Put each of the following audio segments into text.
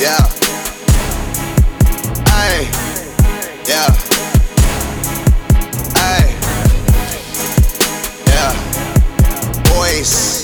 Yeah. Ayy. Yeah. Ayy. Yeah. Boys.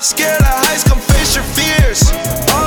scared of heights, come face your fears.